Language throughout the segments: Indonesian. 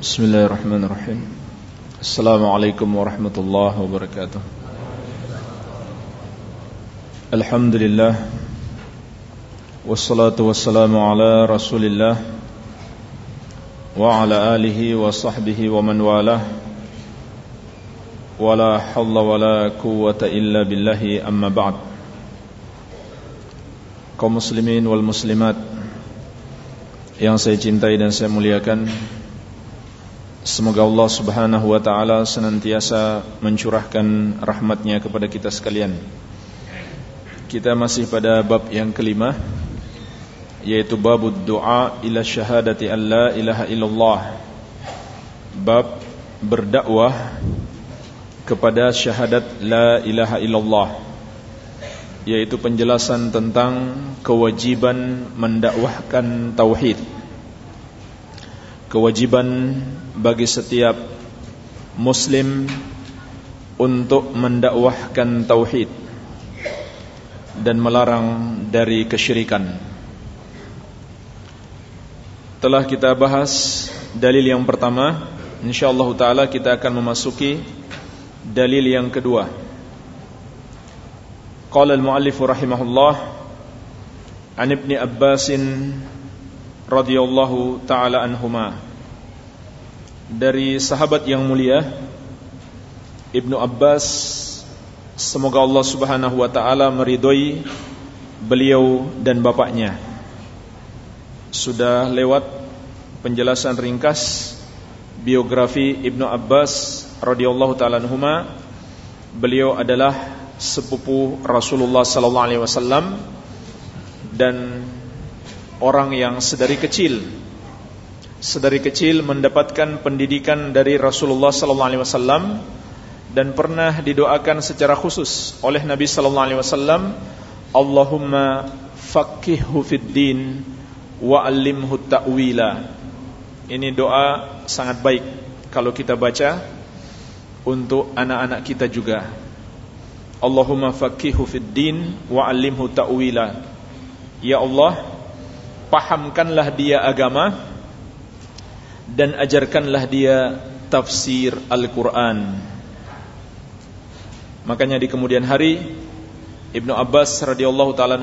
بسم الله الرحمن الرحيم السلام عليكم ورحمة الله وبركاته الحمد لله والصلاة والسلام على رسول الله وعلى آله وصحبه ومن والاه ولا حول ولا قوة إلا بالله أما بعد kaum muslimin wal muslimat yang saya cintai dan saya muliakan Semoga Allah subhanahu wa ta'ala senantiasa mencurahkan rahmatnya kepada kita sekalian Kita masih pada bab yang kelima Yaitu bab doa ila syahadati an la ilaha illallah Bab berdakwah kepada syahadat la ilaha illallah yaitu penjelasan tentang kewajiban mendakwahkan tauhid kewajiban bagi setiap muslim untuk mendakwahkan tauhid dan melarang dari kesyirikan. Telah kita bahas dalil yang pertama, insyaallah taala kita akan memasuki dalil yang kedua. Qala al-muallif rahimahullah an Ibn Abbasin radhiyallahu taala anhuma dari sahabat yang mulia Ibnu Abbas semoga Allah Subhanahu wa taala meridhoi beliau dan bapaknya. Sudah lewat penjelasan ringkas biografi Ibnu Abbas radhiyallahu taala anhuma. Beliau adalah sepupu Rasulullah sallallahu alaihi wasallam dan orang yang sedari kecil sedari kecil mendapatkan pendidikan dari Rasulullah sallallahu alaihi wasallam dan pernah didoakan secara khusus oleh Nabi sallallahu alaihi wasallam Allahumma faqihhu fid din wa 'allimhu ta'wila ini doa sangat baik kalau kita baca untuk anak-anak kita juga Allahumma faqihu fid din wa 'allimhu ta'wila. Ya Allah, pahamkanlah dia agama dan ajarkanlah dia tafsir Al-Qur'an. Makanya di kemudian hari Ibnu Abbas radhiyallahu taala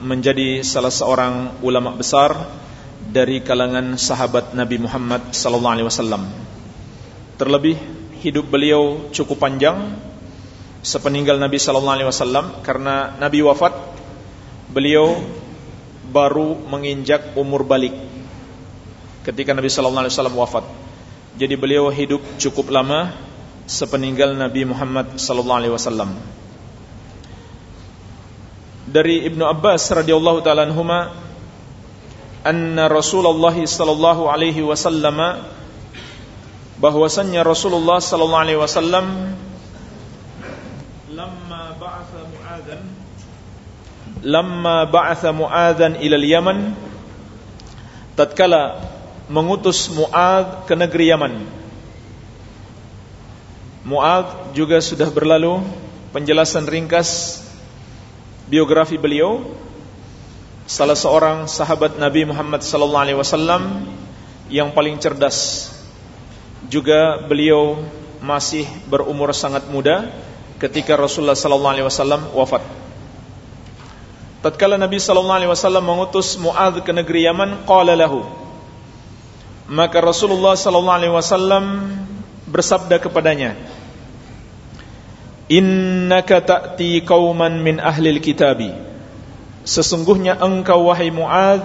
menjadi salah seorang ulama besar dari kalangan sahabat Nabi Muhammad sallallahu alaihi wasallam. Terlebih hidup beliau cukup panjang sepeninggal Nabi sallallahu alaihi wasallam karena Nabi wafat beliau baru menginjak umur balik ketika Nabi sallallahu alaihi wasallam wafat. Jadi beliau hidup cukup lama sepeninggal Nabi Muhammad sallallahu alaihi wasallam. Dari Ibnu Abbas radhiyallahu taala anhuma anna Rasulullah sallallahu alaihi wasallam bahwasannya Rasulullah sallallahu alaihi wasallam lamma ba'atha Mu'adzan lamma ba'atha Mu'adzan ila Yaman tatkala mengutus Mu'adz ke negeri Yaman Mu'adz juga sudah berlalu penjelasan ringkas biografi beliau salah seorang sahabat Nabi Muhammad sallallahu alaihi wasallam yang paling cerdas juga beliau masih berumur sangat muda ketika Rasulullah sallallahu alaihi wasallam wafat. Tatkala Nabi sallallahu alaihi wasallam mengutus Muadz ke negeri Yaman, qala lahu. Maka Rasulullah sallallahu alaihi wasallam bersabda kepadanya, "Innaka ta'ti qauman min ahli kitabi." Sesungguhnya engkau wahai Muadz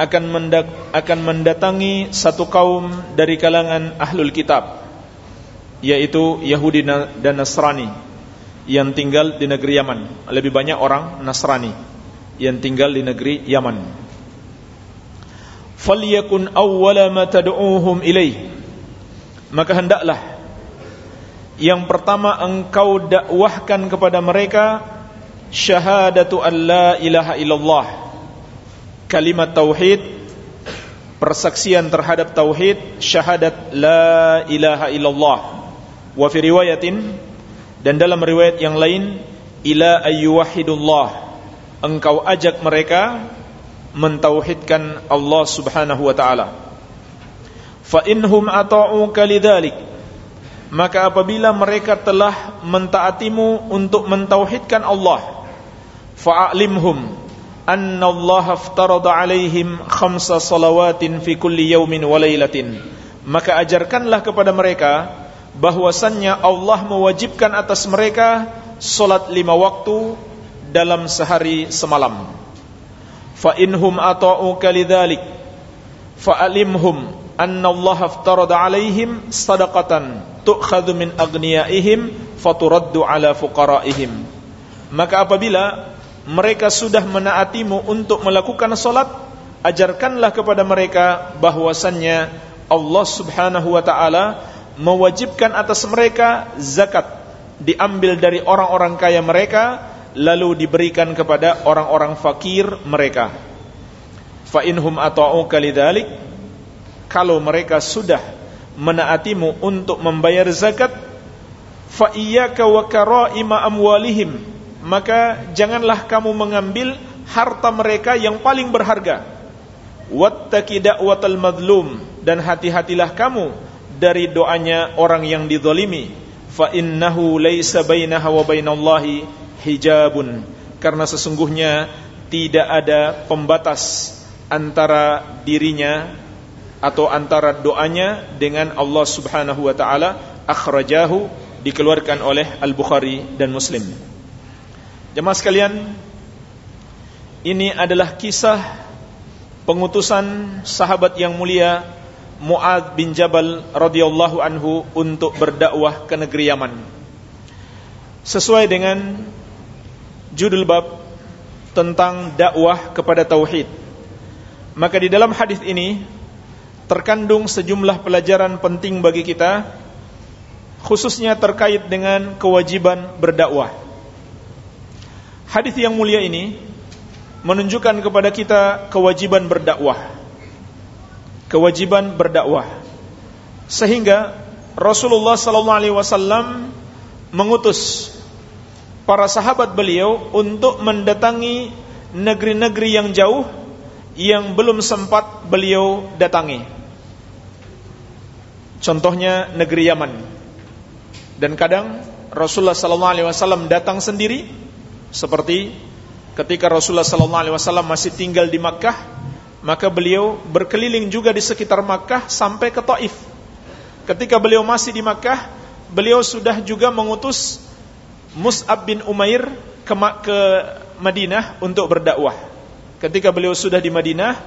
akan mendak akan mendatangi satu kaum dari kalangan ahlul kitab yaitu Yahudi dan Nasrani yang tinggal di negeri Yaman. Lebih banyak orang Nasrani yang tinggal di negeri Yaman. Falyakun awwala ma tad'uuhum ilaih. Maka hendaklah yang pertama engkau dakwahkan kepada mereka syahadatu an la ilaha illallah. Kalimat tauhid persaksian terhadap tauhid syahadat la ilaha illallah. Wa fi riwayatin dan dalam riwayat yang lain ila ayyuhidullah engkau ajak mereka mentauhidkan Allah Subhanahu wa taala. Fa inhum ata'uka lidzalik maka apabila mereka telah mentaatimu untuk mentauhidkan Allah fa'alimhum anna Allah aftarada alaihim khamsa salawatin fi kulli yawmin wa lailatin maka ajarkanlah kepada mereka bahwasannya Allah mewajibkan atas mereka salat lima waktu dalam sehari semalam fa inhum ata'uka lidzalik fa'alimhum anna Allah aftarada alaihim sadaqatan tu'khadhu min aghniyaihim faturaddu ala fuqaraihim. Maka apabila mereka sudah menaatimu untuk melakukan salat ajarkanlah kepada mereka bahwasannya Allah Subhanahu wa taala mewajibkan atas mereka zakat diambil dari orang-orang kaya mereka lalu diberikan kepada orang-orang fakir mereka. Fa inhum ata'uka lidzalik kalau mereka sudah menaatimu untuk membayar zakat fa iyyaka wa karaima amwalihim. Maka janganlah kamu mengambil harta mereka yang paling berharga. Wattaqi da'watal madlum. Dan hati-hatilah kamu dari doanya orang yang dizalimi. Fa innahu laisa bainaha wa bainallahi hijabun karena sesungguhnya tidak ada pembatas antara dirinya atau antara doanya dengan Allah Subhanahu wa taala akhrajahu dikeluarkan oleh Al-Bukhari dan Muslim. Jemaah sekalian, ini adalah kisah pengutusan sahabat yang mulia Muad bin Jabal radhiyallahu anhu untuk berdakwah ke negeri Yaman. Sesuai dengan judul bab tentang dakwah kepada tauhid. Maka di dalam hadis ini terkandung sejumlah pelajaran penting bagi kita khususnya terkait dengan kewajiban berdakwah. Hadis yang mulia ini menunjukkan kepada kita kewajiban berdakwah. Kewajiban berdakwah. Sehingga Rasulullah sallallahu alaihi wasallam mengutus para sahabat beliau untuk mendatangi negeri-negeri yang jauh yang belum sempat beliau datangi. Contohnya negeri Yaman. Dan kadang Rasulullah sallallahu alaihi wasallam datang sendiri seperti ketika Rasulullah sallallahu alaihi wasallam masih tinggal di Makkah, maka beliau berkeliling juga di sekitar Makkah sampai ke Taif. Ketika beliau masih di Makkah, beliau sudah juga mengutus Mus'ab bin Umair ke, Madinah untuk berdakwah. Ketika beliau sudah di Madinah,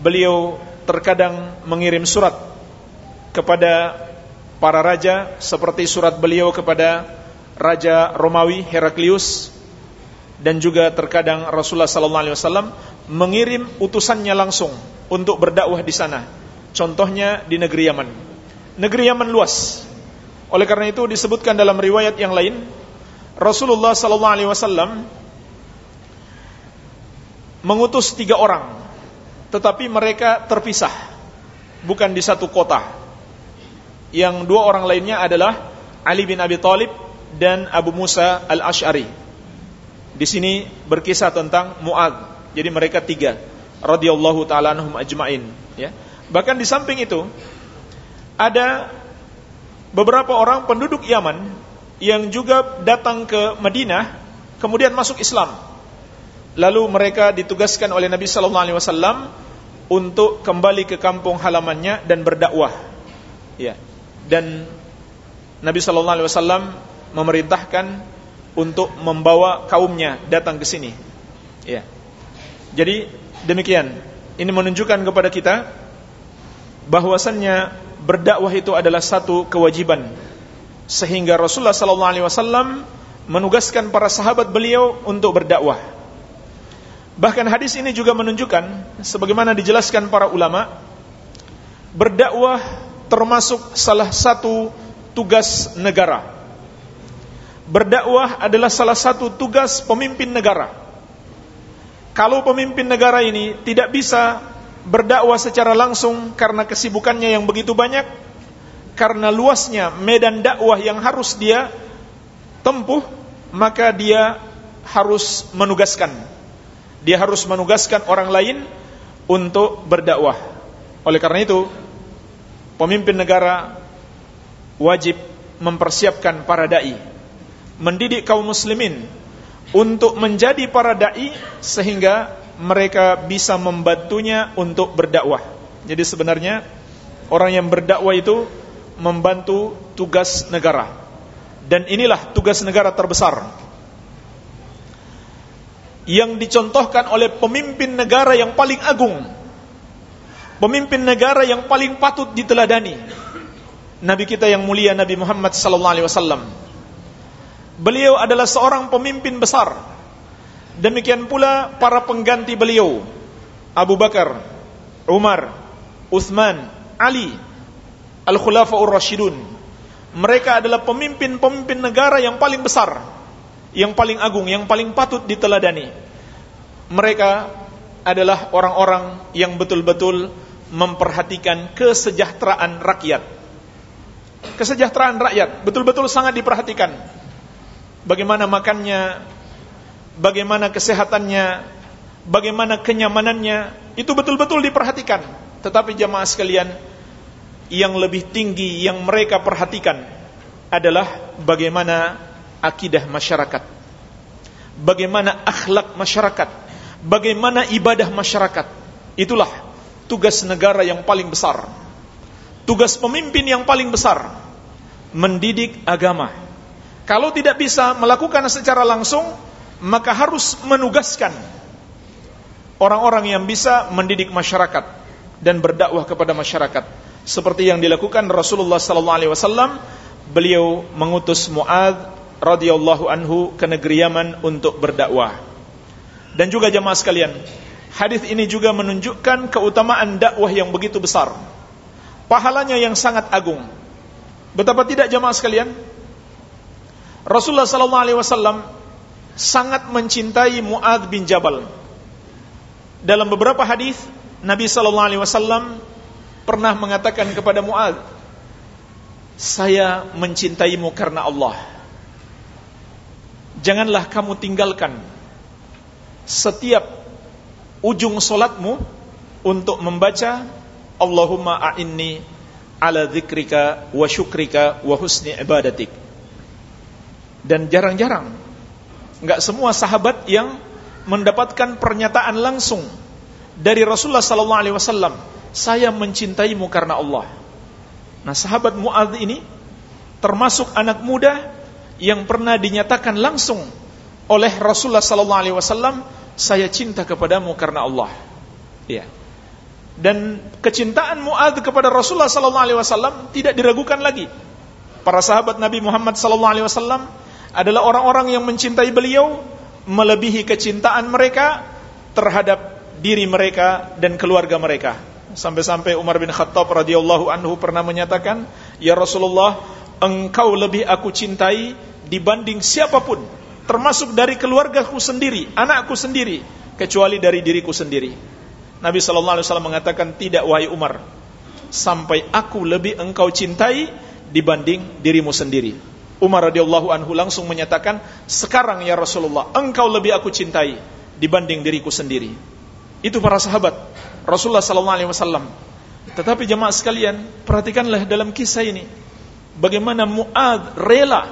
beliau terkadang mengirim surat kepada para raja seperti surat beliau kepada Raja Romawi Heraklius dan juga terkadang Rasulullah sallallahu alaihi wasallam mengirim utusannya langsung untuk berdakwah di sana. Contohnya di negeri Yaman. Negeri Yaman luas. Oleh karena itu disebutkan dalam riwayat yang lain Rasulullah sallallahu alaihi wasallam mengutus tiga orang, tetapi mereka terpisah, bukan di satu kota. Yang dua orang lainnya adalah Ali bin Abi Thalib dan Abu Musa al Ashari. Di sini berkisah tentang Muad. Jadi mereka tiga, radhiyallahu taala anhum ajmain. Ya. Bahkan di samping itu ada beberapa orang penduduk Yaman yang juga datang ke Madinah, kemudian masuk Islam Lalu mereka ditugaskan oleh Nabi sallallahu alaihi wasallam untuk kembali ke kampung halamannya dan berdakwah. Ya. Dan Nabi sallallahu alaihi wasallam memerintahkan untuk membawa kaumnya datang ke sini. Ya. Jadi demikian. Ini menunjukkan kepada kita bahwasannya berdakwah itu adalah satu kewajiban. Sehingga Rasulullah sallallahu alaihi wasallam menugaskan para sahabat beliau untuk berdakwah. Bahkan hadis ini juga menunjukkan sebagaimana dijelaskan para ulama berdakwah termasuk salah satu tugas negara. Berdakwah adalah salah satu tugas pemimpin negara. Kalau pemimpin negara ini tidak bisa berdakwah secara langsung karena kesibukannya yang begitu banyak, karena luasnya medan dakwah yang harus dia tempuh, maka dia harus menugaskan dia harus menugaskan orang lain untuk berdakwah. Oleh karena itu, pemimpin negara wajib mempersiapkan para dai, mendidik kaum muslimin untuk menjadi para dai sehingga mereka bisa membantunya untuk berdakwah. Jadi sebenarnya orang yang berdakwah itu membantu tugas negara. Dan inilah tugas negara terbesar. Yang dicontohkan oleh pemimpin negara yang paling agung. Pemimpin negara yang paling patut diteladani. Nabi kita yang mulia Nabi Muhammad sallallahu alaihi wasallam. Beliau adalah seorang pemimpin besar. Demikian pula para pengganti beliau. Abu Bakar Umar Uthman Ali Al-Khulafaur Rashidun mereka adalah pemimpin-pemimpin negara yang paling besar yang paling agung, yang paling patut diteladani. Mereka adalah orang-orang yang betul-betul memperhatikan kesejahteraan rakyat. Kesejahteraan rakyat betul-betul sangat diperhatikan. Bagaimana makannya, bagaimana kesehatannya, bagaimana kenyamanannya, itu betul-betul diperhatikan. Tetapi jamaah sekalian, yang lebih tinggi yang mereka perhatikan adalah bagaimana akidah masyarakat. Bagaimana akhlak masyarakat. Bagaimana ibadah masyarakat. Itulah tugas negara yang paling besar. Tugas pemimpin yang paling besar. Mendidik agama. Kalau tidak bisa melakukan secara langsung maka harus menugaskan orang-orang yang bisa mendidik masyarakat dan berdakwah kepada masyarakat seperti yang dilakukan Rasulullah sallallahu alaihi wasallam beliau mengutus Muad radhiyallahu anhu ke negeri Yaman untuk berdakwah. Dan juga jemaah sekalian, hadis ini juga menunjukkan keutamaan dakwah yang begitu besar. Pahalanya yang sangat agung. Betapa tidak jemaah sekalian? Rasulullah sallallahu alaihi wasallam sangat mencintai Muad bin Jabal. Dalam beberapa hadis Nabi sallallahu alaihi wasallam pernah mengatakan kepada Muad, "Saya mencintaimu karena Allah." janganlah kamu tinggalkan setiap ujung solatmu untuk membaca Allahumma a'inni ala dzikrika wa syukrika wa husni ibadatik. Dan jarang-jarang enggak semua sahabat yang mendapatkan pernyataan langsung dari Rasulullah sallallahu alaihi wasallam, saya mencintaimu karena Allah. Nah, sahabat Muadz ini termasuk anak muda yang pernah dinyatakan langsung oleh Rasulullah sallallahu alaihi wasallam, saya cinta kepadamu karena Allah. Ya. Dan kecintaan Muadz kepada Rasulullah sallallahu alaihi wasallam tidak diragukan lagi. Para sahabat Nabi Muhammad sallallahu alaihi wasallam adalah orang-orang yang mencintai beliau melebihi kecintaan mereka terhadap diri mereka dan keluarga mereka. Sampai-sampai Umar bin Khattab radhiyallahu anhu pernah menyatakan, "Ya Rasulullah, engkau lebih aku cintai dibanding siapa pun termasuk dari keluargaku sendiri, anakku sendiri, kecuali dari diriku sendiri. Nabi sallallahu alaihi wasallam mengatakan tidak wahai Umar, sampai aku lebih engkau cintai dibanding dirimu sendiri. Umar radhiyallahu anhu langsung menyatakan, "Sekarang ya Rasulullah, engkau lebih aku cintai dibanding diriku sendiri." Itu para sahabat Rasulullah sallallahu alaihi wasallam. Tetapi jemaah sekalian, perhatikanlah dalam kisah ini bagaimana Muad rela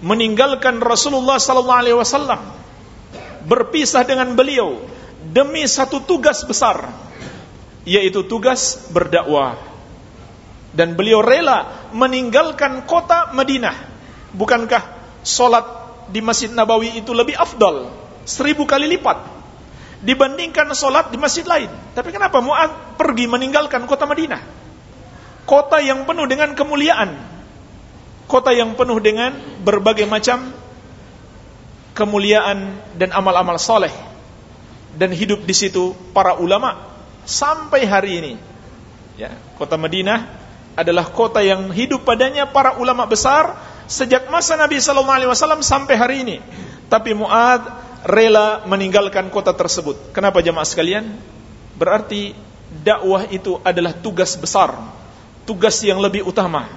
meninggalkan Rasulullah sallallahu alaihi wasallam berpisah dengan beliau demi satu tugas besar yaitu tugas berdakwah. Dan beliau rela meninggalkan kota Madinah. Bukankah solat di Masjid Nabawi itu lebih afdal? Seribu kali lipat dibandingkan solat di masjid lain. Tapi kenapa Mu'ad pergi meninggalkan kota Madinah? Kota yang penuh dengan kemuliaan. Kota yang penuh dengan berbagai macam kemuliaan dan amal-amal soleh. Dan hidup di situ para ulama sampai hari ini. Ya kota Madinah adalah kota yang hidup padanya para ulama besar sejak masa Nabi Sallallahu Alaihi Wasallam sampai hari ini. Tapi Muad rela meninggalkan kota tersebut kenapa jemaah sekalian berarti dakwah itu adalah tugas besar tugas yang lebih utama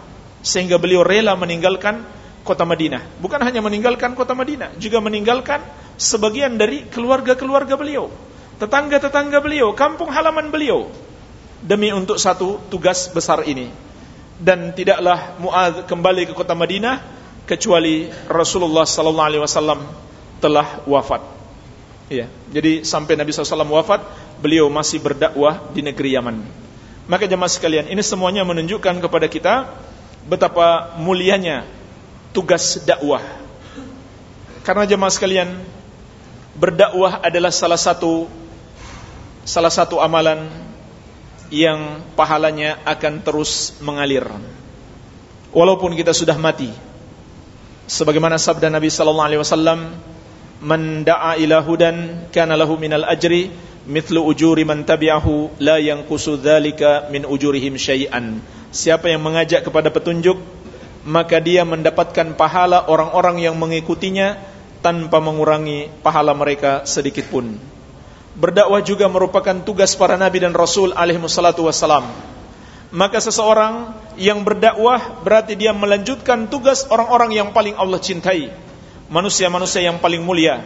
sehingga beliau rela meninggalkan kota Madinah. Bukan hanya meninggalkan kota Madinah, juga meninggalkan sebagian dari keluarga-keluarga beliau, tetangga-tetangga beliau, kampung halaman beliau. demi untuk satu tugas besar ini. Dan tidaklah Muaz kembali ke kota Madinah kecuali Rasulullah sallallahu alaihi wasallam telah wafat. Ya, jadi sampai Nabi SAW wafat, beliau masih berdakwah di negeri Yaman. Maka jemaah sekalian, ini semuanya menunjukkan kepada kita betapa mulianya tugas dakwah. Karena jemaah sekalian, berdakwah adalah salah satu salah satu amalan yang pahalanya akan terus mengalir walaupun kita sudah mati sebagaimana sabda Nabi sallallahu alaihi wasallam man da'a ila hudan kana lahu minal ajri mithlu ujuri man tabi'ahu la yanqusu dzalika min ujurihim syai'an. Siapa yang mengajak kepada petunjuk maka dia mendapatkan pahala orang-orang yang mengikutinya tanpa mengurangi pahala mereka sedikit pun. Berdakwah juga merupakan tugas para nabi dan rasul alaihi maka seseorang yang berdakwah berarti dia melanjutkan tugas orang-orang yang paling Allah cintai manusia-manusia yang paling mulia.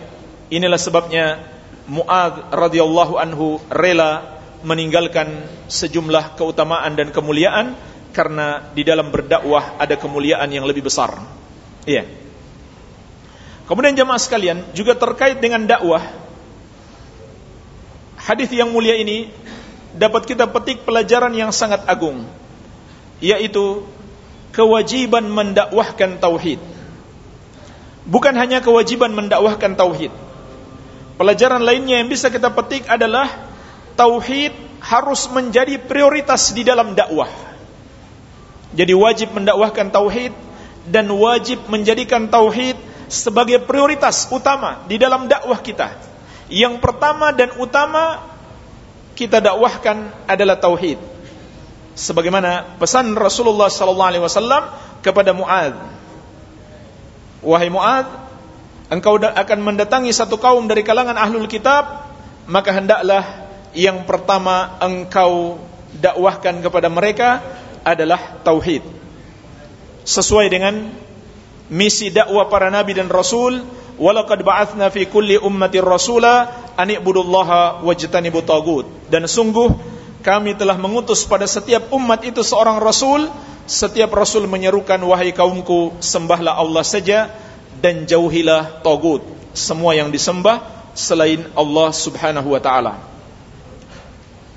Inilah sebabnya Muad radhiyallahu anhu rela meninggalkan sejumlah keutamaan dan kemuliaan karena di dalam berdakwah ada kemuliaan yang lebih besar. Iya. Kemudian jemaah sekalian juga terkait dengan dakwah Hadis yang mulia ini dapat kita petik pelajaran yang sangat agung yaitu kewajiban mendakwahkan tauhid. Bukan hanya kewajiban mendakwahkan tauhid. Pelajaran lainnya yang bisa kita petik adalah tauhid harus menjadi prioritas di dalam dakwah. Jadi wajib mendakwahkan tauhid dan wajib menjadikan tauhid sebagai prioritas utama di dalam dakwah kita. Yang pertama dan utama kita dakwahkan adalah tauhid. Sebagaimana pesan Rasulullah sallallahu alaihi wasallam kepada Muad. Wahai Muad, engkau akan mendatangi satu kaum dari kalangan ahlul kitab, maka hendaklah yang pertama engkau dakwahkan kepada mereka adalah tauhid. Sesuai dengan misi dakwah para nabi dan rasul walaqad ba'atsna fi kulli ummatin rasula an ibudullaha wajtanibu tagut dan sungguh kami telah mengutus pada setiap umat itu seorang rasul setiap rasul menyerukan wahai kaumku sembahlah Allah saja dan jauhilah tagut. Semua yang disembah selain Allah Subhanahu wa taala.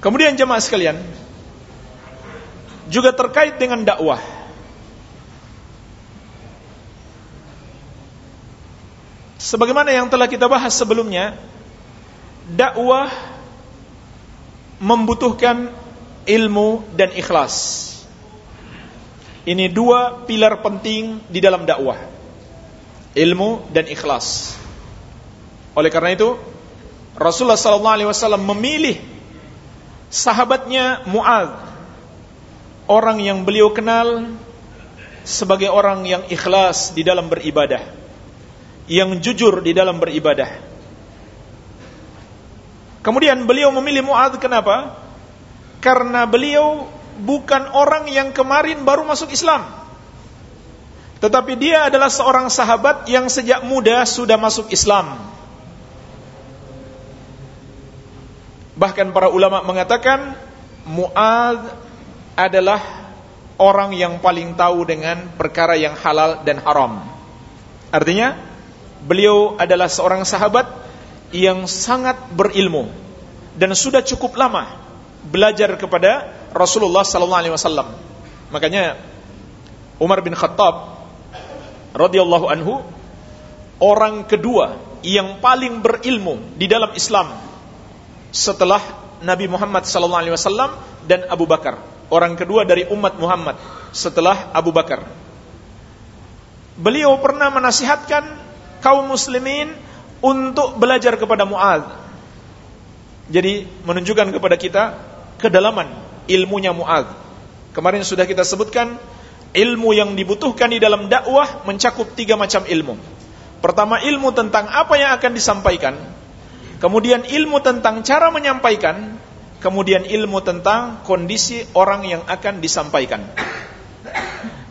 Kemudian jemaah sekalian juga terkait dengan dakwah. Sebagaimana yang telah kita bahas sebelumnya, dakwah membutuhkan ilmu dan ikhlas. Ini dua pilar penting di dalam dakwah. Ilmu dan ikhlas. Oleh karena itu, Rasulullah sallallahu alaihi wasallam memilih sahabatnya Muaz, orang yang beliau kenal sebagai orang yang ikhlas di dalam beribadah yang jujur di dalam beribadah. Kemudian beliau memilih Mu'ad kenapa? Karena beliau bukan orang yang kemarin baru masuk Islam. Tetapi dia adalah seorang sahabat yang sejak muda sudah masuk Islam. Bahkan para ulama mengatakan Mu'ad adalah orang yang paling tahu dengan perkara yang halal dan haram. Artinya Beliau adalah seorang sahabat yang sangat berilmu dan sudah cukup lama belajar kepada Rasulullah sallallahu alaihi wasallam. Makanya Umar bin Khattab radhiyallahu anhu orang kedua yang paling berilmu di dalam Islam setelah Nabi Muhammad sallallahu alaihi wasallam dan Abu Bakar. Orang kedua dari umat Muhammad setelah Abu Bakar. Beliau pernah menasihatkan kaum muslimin untuk belajar kepada Mu'ad. Jadi menunjukkan kepada kita kedalaman ilmunya Mu'ad. Kemarin sudah kita sebutkan ilmu yang dibutuhkan di dalam dakwah mencakup tiga macam ilmu. Pertama ilmu tentang apa yang akan disampaikan, kemudian ilmu tentang cara menyampaikan, kemudian ilmu tentang kondisi orang yang akan disampaikan.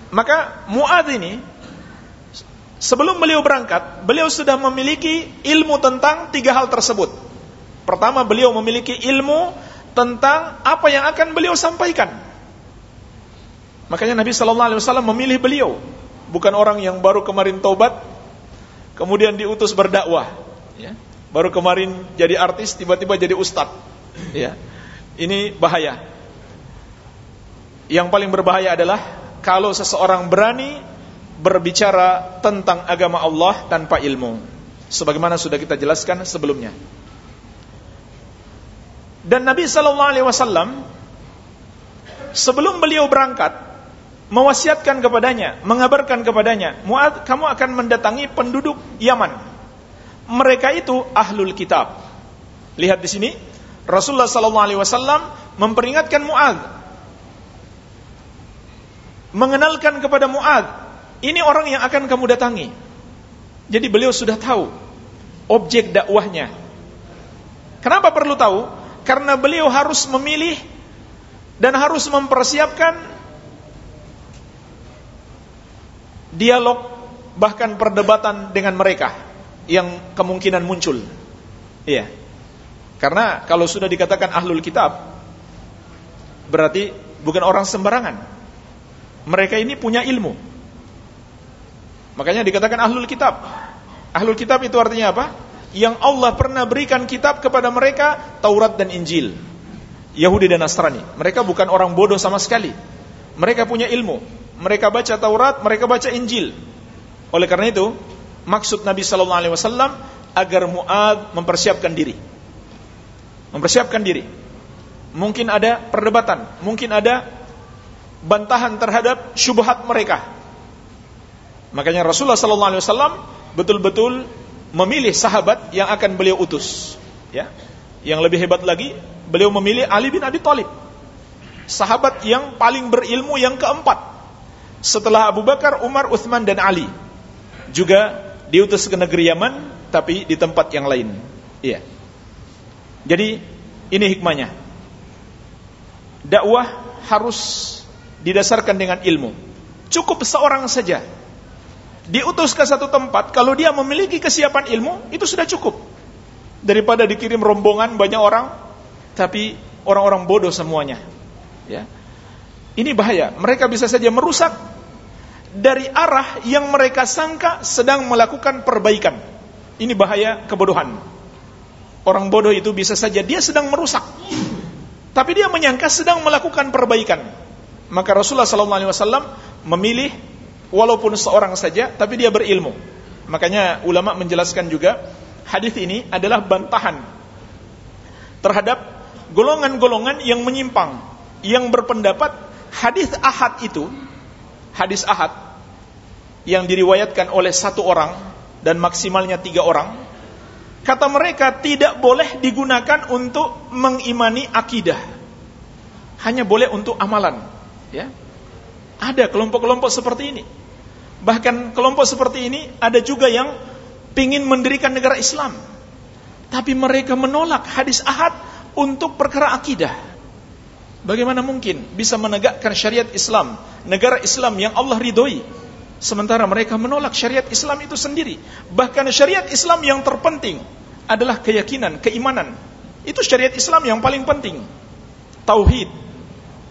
Maka Mu'ad ini Sebelum beliau berangkat, beliau sudah memiliki ilmu tentang tiga hal tersebut. Pertama, beliau memiliki ilmu tentang apa yang akan beliau sampaikan. Makanya Nabi sallallahu alaihi wasallam memilih beliau, bukan orang yang baru kemarin taubat kemudian diutus berdakwah, ya. Baru kemarin jadi artis tiba-tiba jadi ustadz, ya. Ini bahaya. Yang paling berbahaya adalah kalau seseorang berani berbicara tentang agama Allah tanpa ilmu. Sebagaimana sudah kita jelaskan sebelumnya. Dan Nabi sallallahu alaihi wasallam sebelum beliau berangkat mewasiatkan kepadanya, mengabarkan kepadanya, Muad, kamu akan mendatangi penduduk Yaman. Mereka itu ahlul kitab. Lihat di sini, Rasulullah sallallahu alaihi wasallam memperingatkan Muad mengenalkan kepada Muad, ini orang yang akan kamu datangi. Jadi beliau sudah tahu objek dakwahnya. Kenapa perlu tahu? Karena beliau harus memilih dan harus mempersiapkan dialog bahkan perdebatan dengan mereka yang kemungkinan muncul. Iya. Karena kalau sudah dikatakan ahlul kitab berarti bukan orang sembarangan mereka ini punya ilmu. Makanya dikatakan ahlul kitab. Ahlul kitab itu artinya apa? Yang Allah pernah berikan kitab kepada mereka Taurat dan Injil. Yahudi dan Nasrani. Mereka bukan orang bodoh sama sekali. Mereka punya ilmu. Mereka baca Taurat, mereka baca Injil. Oleh karena itu, maksud Nabi sallallahu alaihi wasallam agar Muad mempersiapkan diri. Mempersiapkan diri. Mungkin ada perdebatan, mungkin ada bantahan terhadap syubhat mereka. Makanya Rasulullah sallallahu alaihi wasallam betul-betul memilih sahabat yang akan beliau utus, ya. Yang lebih hebat lagi, beliau memilih Ali bin Abi Thalib. Sahabat yang paling berilmu yang keempat. Setelah Abu Bakar, Umar, Uthman dan Ali. Juga diutus ke negeri Yaman tapi di tempat yang lain. Iya. Jadi ini hikmahnya. Dakwah harus didasarkan dengan ilmu. Cukup seorang saja diutus ke satu tempat, kalau dia memiliki kesiapan ilmu, itu sudah cukup. Daripada dikirim rombongan banyak orang, tapi orang-orang bodoh semuanya. Ya. Ini bahaya. Mereka bisa saja merusak dari arah yang mereka sangka sedang melakukan perbaikan. Ini bahaya kebodohan. Orang bodoh itu bisa saja dia sedang merusak. Tapi dia menyangka sedang melakukan perbaikan. Maka Rasulullah SAW memilih walaupun seorang saja, tapi dia berilmu. Makanya ulama menjelaskan juga hadis ini adalah bantahan terhadap golongan-golongan yang menyimpang, yang berpendapat hadis ahad itu, hadis ahad yang diriwayatkan oleh satu orang dan maksimalnya tiga orang, kata mereka tidak boleh digunakan untuk mengimani akidah, hanya boleh untuk amalan. Ya. Ada kelompok-kelompok seperti ini. Bahkan kelompok seperti ini ada juga yang ingin mendirikan negara Islam. Tapi mereka menolak hadis ahad untuk perkara akidah. Bagaimana mungkin bisa menegakkan syariat Islam, negara Islam yang Allah ridhoi, sementara mereka menolak syariat Islam itu sendiri. Bahkan syariat Islam yang terpenting adalah keyakinan, keimanan. Itu syariat Islam yang paling penting. Tauhid,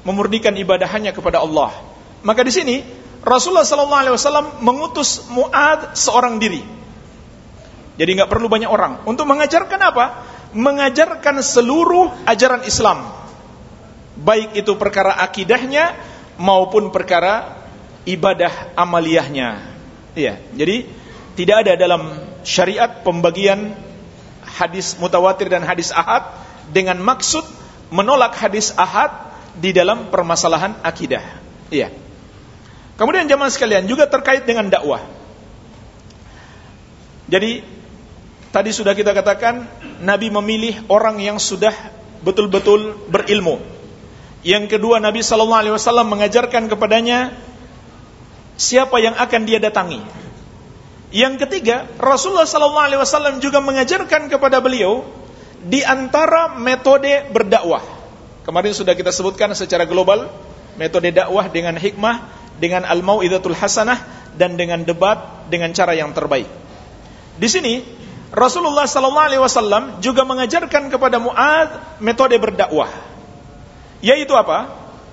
memurnikan ibadahannya kepada Allah. Maka di sini Rasulullah wasallam mengutus Muad seorang diri. Jadi nggak perlu banyak orang untuk mengajarkan apa? Mengajarkan seluruh ajaran Islam. Baik itu perkara akidahnya maupun perkara ibadah amaliyahnya. Iya. Jadi tidak ada dalam syariat pembagian hadis mutawatir dan hadis ahad dengan maksud menolak hadis ahad di dalam permasalahan akidah. Iya. Kemudian jamaah sekalian juga terkait dengan dakwah. Jadi tadi sudah kita katakan Nabi memilih orang yang sudah betul-betul berilmu. Yang kedua Nabi sallallahu alaihi wasallam mengajarkan kepadanya siapa yang akan dia datangi. Yang ketiga, Rasulullah sallallahu alaihi wasallam juga mengajarkan kepada beliau di antara metode berdakwah Kemarin sudah kita sebutkan secara global metode dakwah dengan hikmah, dengan al-mau'izatul hasanah dan dengan debat dengan cara yang terbaik. Di sini Rasulullah sallallahu alaihi wasallam juga mengajarkan kepada Muad metode berdakwah. Yaitu apa?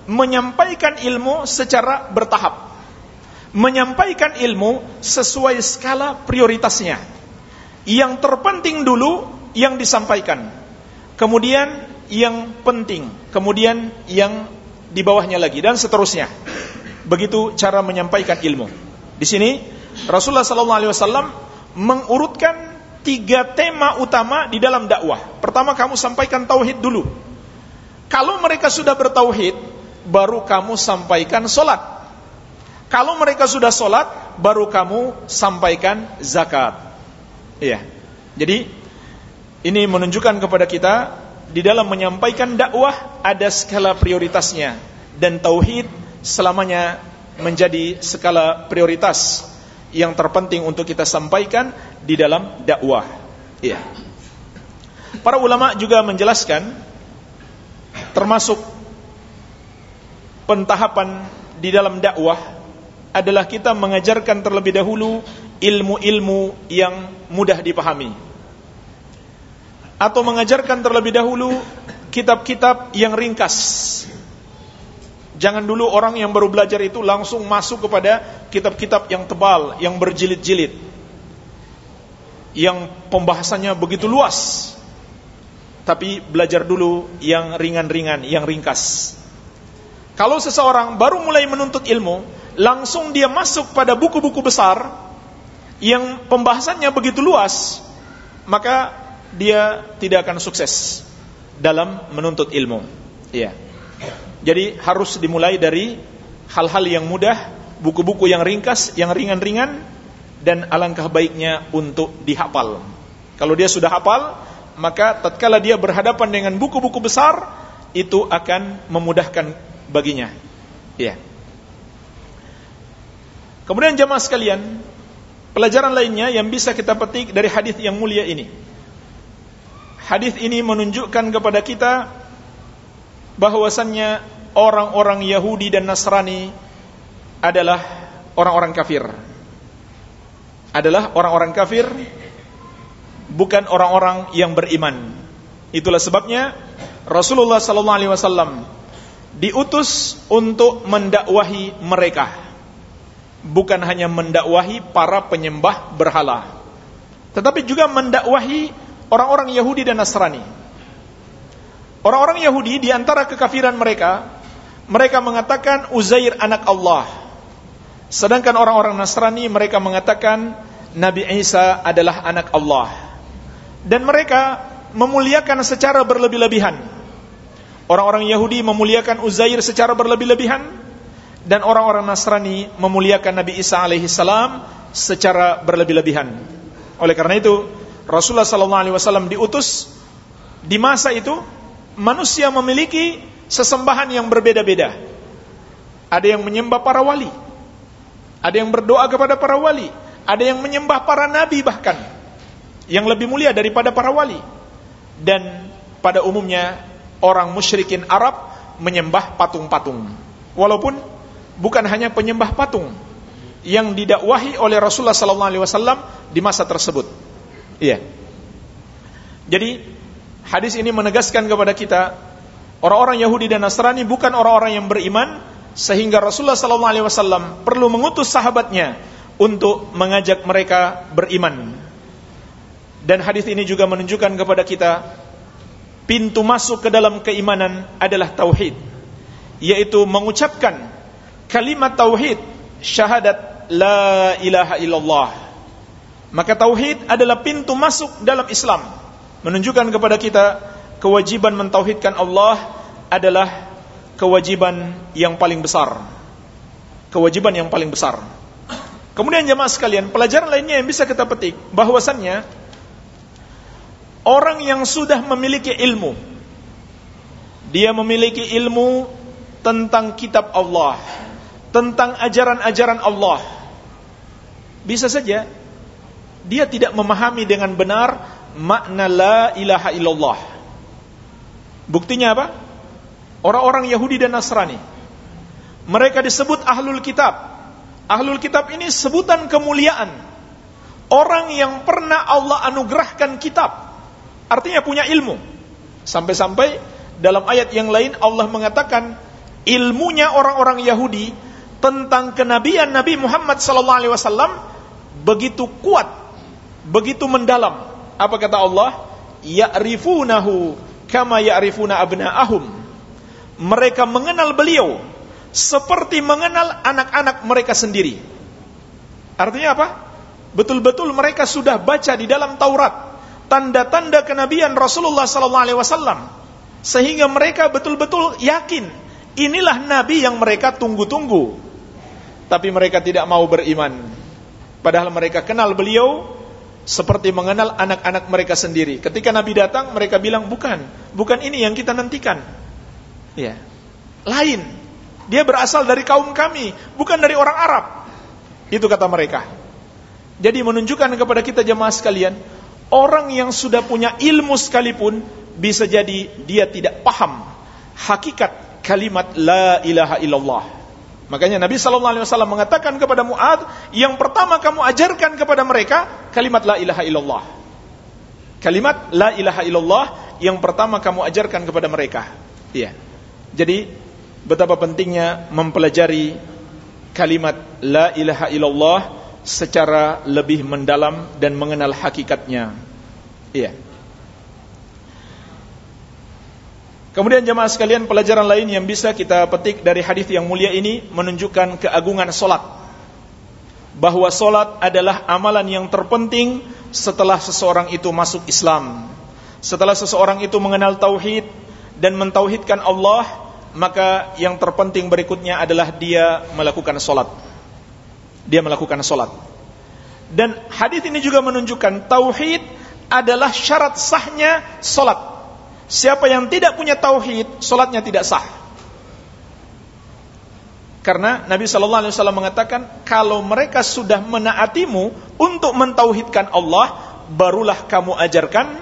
Menyampaikan ilmu secara bertahap. Menyampaikan ilmu sesuai skala prioritasnya. Yang terpenting dulu yang disampaikan. Kemudian yang penting, kemudian yang di bawahnya lagi dan seterusnya. Begitu cara menyampaikan ilmu. Di sini Rasulullah sallallahu alaihi wasallam mengurutkan tiga tema utama di dalam dakwah. Pertama kamu sampaikan tauhid dulu. Kalau mereka sudah bertauhid, baru kamu sampaikan solat. Kalau mereka sudah solat, baru kamu sampaikan zakat. Iya. Jadi ini menunjukkan kepada kita di dalam menyampaikan dakwah ada skala prioritasnya dan tauhid selamanya menjadi skala prioritas yang terpenting untuk kita sampaikan di dalam dakwah. Iya. Para ulama juga menjelaskan termasuk pentahapan di dalam dakwah adalah kita mengajarkan terlebih dahulu ilmu-ilmu yang mudah dipahami. Atau mengajarkan terlebih dahulu kitab-kitab yang ringkas Jangan dulu orang yang baru belajar itu langsung masuk kepada kitab-kitab yang tebal, yang berjilid-jilid. Yang pembahasannya begitu luas. Tapi belajar dulu yang ringan-ringan, yang ringkas. Kalau seseorang baru mulai menuntut ilmu, langsung dia masuk pada buku-buku besar yang pembahasannya begitu luas, maka dia tidak akan sukses dalam menuntut ilmu. Iya. Jadi harus dimulai dari hal-hal yang mudah, buku-buku yang ringkas, yang ringan-ringan dan alangkah baiknya untuk dihafal. Kalau dia sudah hafal, maka tatkala dia berhadapan dengan buku-buku besar, itu akan memudahkan baginya. Ya. Kemudian jemaah sekalian, pelajaran lainnya yang bisa kita petik dari hadis yang mulia ini. Hadis ini menunjukkan kepada kita bahwasannya orang-orang Yahudi dan Nasrani adalah orang-orang kafir. Adalah orang-orang kafir bukan orang-orang yang beriman. Itulah sebabnya Rasulullah sallallahu alaihi wasallam diutus untuk mendakwahi mereka. Bukan hanya mendakwahi para penyembah berhala, tetapi juga mendakwahi orang-orang Yahudi dan Nasrani. Orang-orang Yahudi di antara kekafiran mereka mereka mengatakan Uzair anak Allah. Sedangkan orang-orang Nasrani mereka mengatakan Nabi Isa adalah anak Allah. Dan mereka memuliakan secara berlebih-lebihan. Orang-orang Yahudi memuliakan Uzair secara berlebih-lebihan dan orang-orang Nasrani memuliakan Nabi Isa alaihi salam secara berlebih-lebihan. Oleh karena itu, Rasulullah sallallahu alaihi wasallam diutus di masa itu manusia memiliki sesembahan yang berbeda-beda. Ada yang menyembah para wali. Ada yang berdoa kepada para wali. Ada yang menyembah para nabi bahkan. Yang lebih mulia daripada para wali. Dan pada umumnya orang musyrikin Arab menyembah patung-patung. Walaupun bukan hanya penyembah patung yang didakwahi oleh Rasulullah sallallahu di masa tersebut. Iya. Jadi hadis ini menegaskan kepada kita Orang-orang Yahudi dan Nasrani bukan orang-orang yang beriman sehingga Rasulullah sallallahu alaihi wasallam perlu mengutus sahabatnya untuk mengajak mereka beriman. Dan hadis ini juga menunjukkan kepada kita pintu masuk ke dalam keimanan adalah tauhid, yaitu mengucapkan kalimat tauhid, syahadat la ilaha illallah. Maka tauhid adalah pintu masuk dalam Islam, menunjukkan kepada kita kewajiban mentauhidkan Allah adalah kewajiban yang paling besar. Kewajiban yang paling besar. Kemudian jemaah sekalian, pelajaran lainnya yang bisa kita petik bahwasannya orang yang sudah memiliki ilmu dia memiliki ilmu tentang kitab Allah, tentang ajaran-ajaran Allah. Bisa saja dia tidak memahami dengan benar makna la ilaha illallah Buktinya apa? Orang-orang Yahudi dan Nasrani. Mereka disebut ahlul kitab. Ahlul kitab ini sebutan kemuliaan. Orang yang pernah Allah anugerahkan kitab. Artinya punya ilmu. Sampai-sampai Dalam ayat yang lain Allah mengatakan ilmunya orang-orang Yahudi tentang kenabian Nabi Muhammad sallallahu alaihi wasallam begitu kuat, begitu mendalam. Apa kata Allah? Ya'rifunahu kama ya'rifuna abna'ahum. Mereka mengenal beliau seperti mengenal anak-anak mereka sendiri. Artinya apa? Betul-betul mereka sudah baca di dalam Taurat tanda-tanda kenabian Rasulullah sallallahu alaihi wasallam sehingga mereka betul-betul yakin inilah nabi yang mereka tunggu-tunggu. Tapi mereka tidak mau beriman. Padahal mereka kenal beliau seperti mengenal anak-anak mereka sendiri. Ketika Nabi datang, mereka bilang, bukan, bukan ini yang kita nantikan. Ya, lain. Dia berasal dari kaum kami, bukan dari orang Arab. Itu kata mereka. Jadi menunjukkan kepada kita jemaah sekalian, orang yang sudah punya ilmu sekalipun, bisa jadi dia tidak paham hakikat kalimat la ilaha illallah. Makanya Nabi Shallallahu Alaihi Wasallam mengatakan kepada Muad, yang pertama kamu ajarkan kepada mereka kalimat la ilaha illallah. Kalimat la ilaha illallah yang pertama kamu ajarkan kepada mereka. Iya. Jadi betapa pentingnya mempelajari kalimat la ilaha illallah secara lebih mendalam dan mengenal hakikatnya. Iya. Kemudian jemaah sekalian pelajaran lain yang bisa kita petik dari hadis yang mulia ini menunjukkan keagungan solat. Bahwa solat adalah amalan yang terpenting setelah seseorang itu masuk Islam. Setelah seseorang itu mengenal tauhid dan mentauhidkan Allah, maka yang terpenting berikutnya adalah dia melakukan solat. Dia melakukan solat. Dan hadis ini juga menunjukkan tauhid adalah syarat sahnya solat. Siapa yang tidak punya tauhid, solatnya tidak sah. Karena Nabi Shallallahu Alaihi Wasallam mengatakan, kalau mereka sudah menaatimu untuk mentauhidkan Allah, barulah kamu ajarkan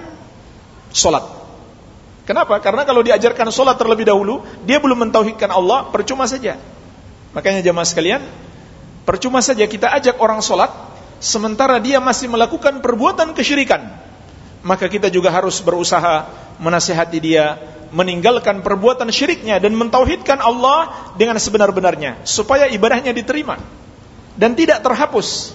solat. Kenapa? Karena kalau diajarkan solat terlebih dahulu, dia belum mentauhidkan Allah, percuma saja. Makanya jemaah sekalian, percuma saja kita ajak orang solat, sementara dia masih melakukan perbuatan kesyirikan. Maka kita juga harus berusaha menasihati dia meninggalkan perbuatan syiriknya dan mentauhidkan Allah dengan sebenar-benarnya supaya ibadahnya diterima dan tidak terhapus.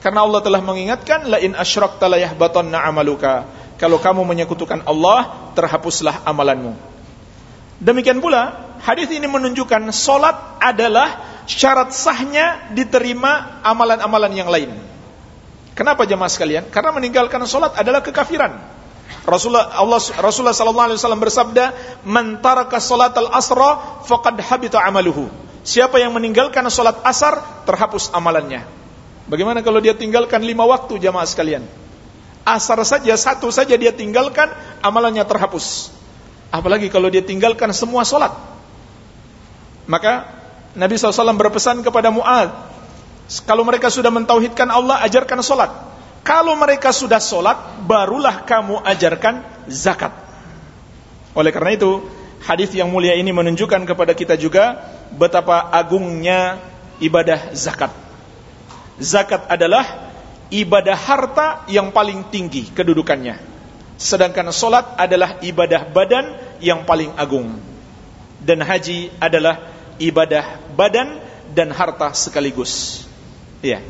Karena Allah telah mengingatkan la in asyrakta la yahbatanna amaluka. Kalau kamu menyekutukan Allah, terhapuslah amalanmu. Demikian pula, hadis ini menunjukkan solat adalah syarat sahnya diterima amalan-amalan yang lain. Kenapa jemaah sekalian? Karena meninggalkan solat adalah kekafiran. Rasulullah Allah Rasulullah sallallahu alaihi wasallam bersabda, "Man taraka salatal asra faqad habita amaluhu." Siapa yang meninggalkan salat asar terhapus amalannya. Bagaimana kalau dia tinggalkan lima waktu jamaah sekalian? Asar saja satu saja dia tinggalkan amalannya terhapus. Apalagi kalau dia tinggalkan semua salat. Maka Nabi SAW berpesan kepada Mu'ad Kalau mereka sudah mentauhidkan Allah Ajarkan salat kalau mereka sudah sholat, barulah kamu ajarkan zakat. Oleh karena itu, hadis yang mulia ini menunjukkan kepada kita juga betapa agungnya ibadah zakat. Zakat adalah ibadah harta yang paling tinggi kedudukannya. Sedangkan sholat adalah ibadah badan yang paling agung. Dan haji adalah ibadah badan dan harta sekaligus. Iya.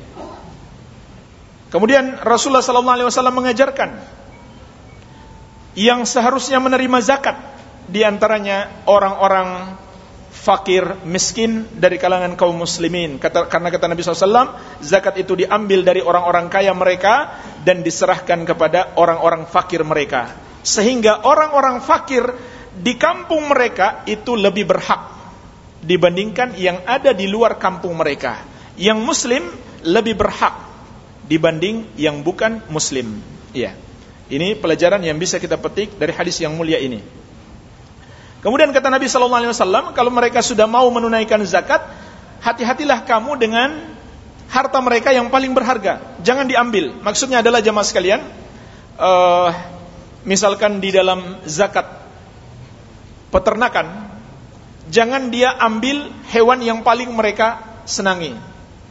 Kemudian Rasulullah sallallahu alaihi wasallam mengajarkan yang seharusnya menerima zakat di antaranya orang-orang fakir miskin dari kalangan kaum muslimin. Kata, karena kata Nabi SAW zakat itu diambil dari orang-orang kaya mereka dan diserahkan kepada orang-orang fakir mereka. Sehingga orang-orang fakir di kampung mereka itu lebih berhak dibandingkan yang ada di luar kampung mereka. Yang muslim lebih berhak dibanding yang bukan muslim. Iya. Ini pelajaran yang bisa kita petik dari hadis yang mulia ini. Kemudian kata Nabi sallallahu alaihi wasallam, kalau mereka sudah mau menunaikan zakat, hati-hatilah kamu dengan harta mereka yang paling berharga. Jangan diambil. Maksudnya adalah jemaah sekalian, uh, misalkan di dalam zakat peternakan, jangan dia ambil hewan yang paling mereka senangi,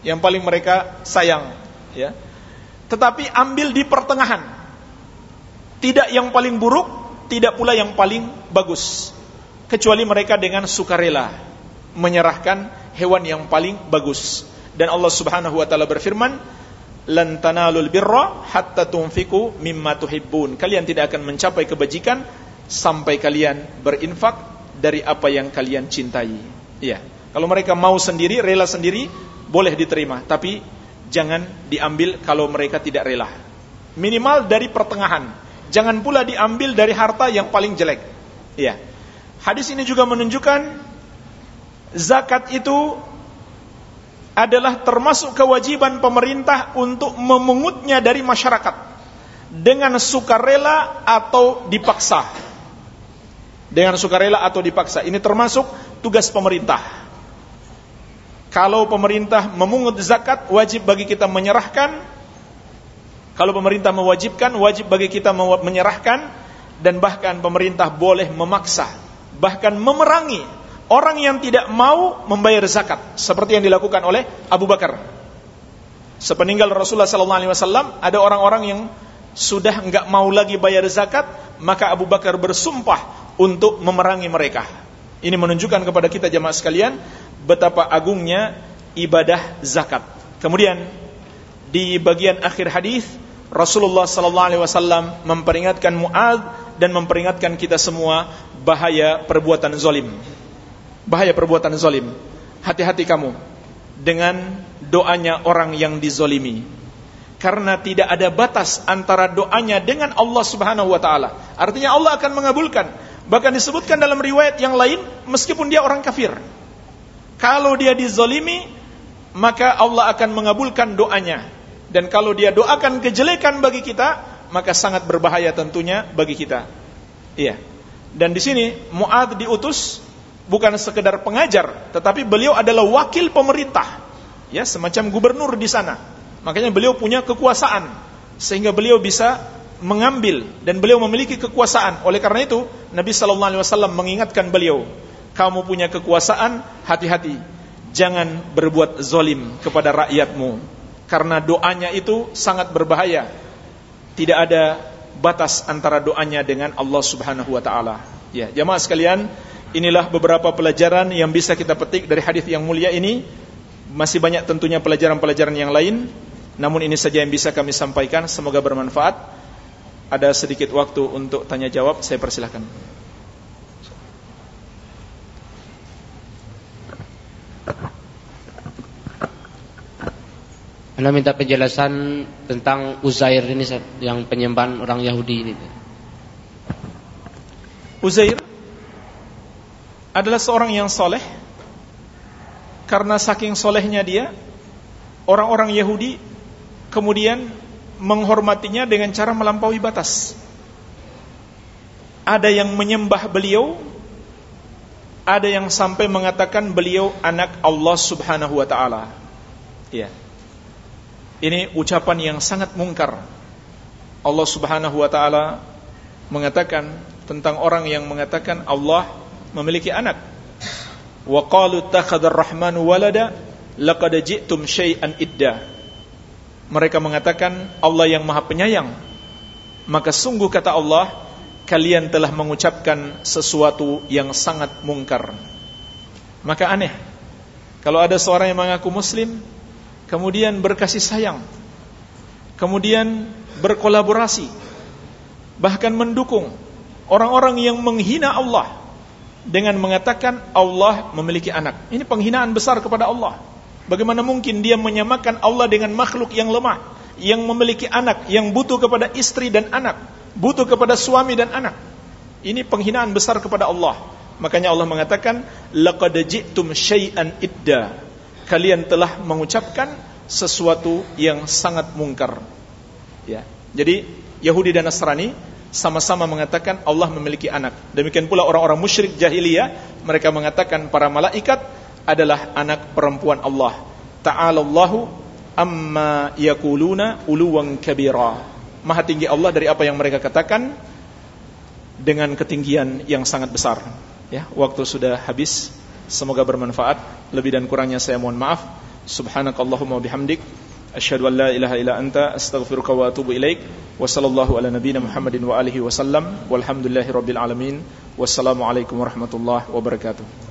yang paling mereka sayang, ya. Tetapi ambil di pertengahan. Tidak yang paling buruk, tidak pula yang paling bagus. Kecuali mereka dengan sukarela menyerahkan hewan yang paling bagus. Dan Allah Subhanahu wa taala berfirman lan tanalul birra hatta tunfiku mimma tuhibbun. Kalian tidak akan mencapai kebajikan sampai kalian berinfak dari apa yang kalian cintai. Ya kalau mereka mau sendiri rela sendiri boleh diterima tapi jangan diambil kalau mereka tidak rela minimal dari pertengahan jangan pula diambil dari harta yang paling jelek ya hadis ini juga menunjukkan zakat itu adalah termasuk kewajiban pemerintah untuk memungutnya dari masyarakat dengan sukarela atau dipaksa. Dengan sukarela atau dipaksa. Ini termasuk tugas pemerintah. Kalau pemerintah memungut zakat, wajib bagi kita menyerahkan. Kalau pemerintah mewajibkan, wajib bagi kita menyerahkan dan bahkan pemerintah boleh memaksa, bahkan memerangi orang yang tidak mau membayar zakat seperti yang dilakukan oleh Abu Bakar. Sepeninggal Rasulullah wasallam ada orang-orang yang sudah enggak mau lagi bayar zakat, maka Abu Bakar bersumpah untuk memerangi mereka. Ini menunjukkan kepada kita jemaah sekalian betapa agungnya ibadah zakat. Kemudian di bagian akhir hadis Rasulullah sallallahu alaihi wasallam memperingatkan Muad dan memperingatkan kita semua bahaya perbuatan zalim bahaya perbuatan zalim. Hati-hati kamu dengan doanya orang yang dizolimi. Karena tidak ada batas antara doanya dengan Allah Subhanahu wa taala. Artinya Allah akan mengabulkan. Bahkan disebutkan dalam riwayat yang lain meskipun dia orang kafir. Kalau dia dizolimi, maka Allah akan mengabulkan doanya. Dan kalau dia doakan kejelekan bagi kita, maka sangat berbahaya tentunya bagi kita. Iya. Dan di sini Muad diutus bukan sekedar pengajar, tetapi beliau adalah wakil pemerintah. Ya, semacam gubernur di sana. Makanya beliau punya kekuasaan sehingga beliau bisa mengambil dan beliau memiliki kekuasaan. Oleh karena itu, Nabi sallallahu alaihi wasallam mengingatkan beliau, "Kamu punya kekuasaan, hati-hati. Jangan berbuat zolim kepada rakyatmu karena doanya itu sangat berbahaya. Tidak ada batas antara doanya dengan Allah Subhanahu wa taala." Ya, jamaah sekalian, Inilah beberapa pelajaran yang bisa kita petik dari hadis yang mulia ini. Masih banyak tentunya pelajaran-pelajaran yang lain. Namun ini saja yang bisa kami sampaikan. Semoga bermanfaat. Ada sedikit waktu untuk tanya jawab. Saya persilahkan. Anda minta penjelasan tentang Uzair ini yang penyembahan orang Yahudi ini. Uzair adalah seorang yang soleh. Karena saking solehnya dia orang-orang Yahudi kemudian menghormatinya dengan cara melampaui batas. Ada yang menyembah beliau ada yang sampai mengatakan beliau anak Allah subhanahu wa ta'ala. Ya ini ucapan yang sangat mungkar Allah subhanahu wa ta'ala mengatakan tentang orang yang mengatakan Allah memiliki anak. Wa qalu takhadar walada laqad ji'tum syai'an idda. Mereka mengatakan Allah yang Maha Penyayang. Maka sungguh kata Allah, kalian telah mengucapkan sesuatu yang sangat mungkar. Maka aneh kalau ada seorang yang mengaku muslim kemudian berkasih sayang, kemudian berkolaborasi, bahkan mendukung orang-orang yang menghina Allah dengan mengatakan Allah memiliki anak. Ini penghinaan besar kepada Allah. Bagaimana mungkin dia menyamakan Allah dengan makhluk yang lemah, yang memiliki anak, yang butuh kepada istri dan anak, butuh kepada suami dan anak. Ini penghinaan besar kepada Allah. Makanya Allah mengatakan, "Laqad ji'tum syai'an idda." Kalian telah mengucapkan sesuatu yang sangat mungkar. Ya. Jadi Yahudi dan Nasrani sama-sama mengatakan Allah memiliki anak. Demikian pula orang-orang musyrik jahiliyah, mereka mengatakan para malaikat adalah anak perempuan Allah. Ta'alallahu amma yakuluna uluwan kabira. Maha tinggi Allah dari apa yang mereka katakan dengan ketinggian yang sangat besar. Ya, waktu sudah habis. Semoga bermanfaat. Lebih dan kurangnya saya mohon maaf. Subhanakallahumma bihamdik Asyhadu an la ilaha illa anta astaghfiruka wa atubu ilaik. Wa ala nabiyyina Muhammadin wa alihi wasallam. Walhamdulillahirabbil alamin. Wassalamualaikum warahmatullahi wabarakatuh.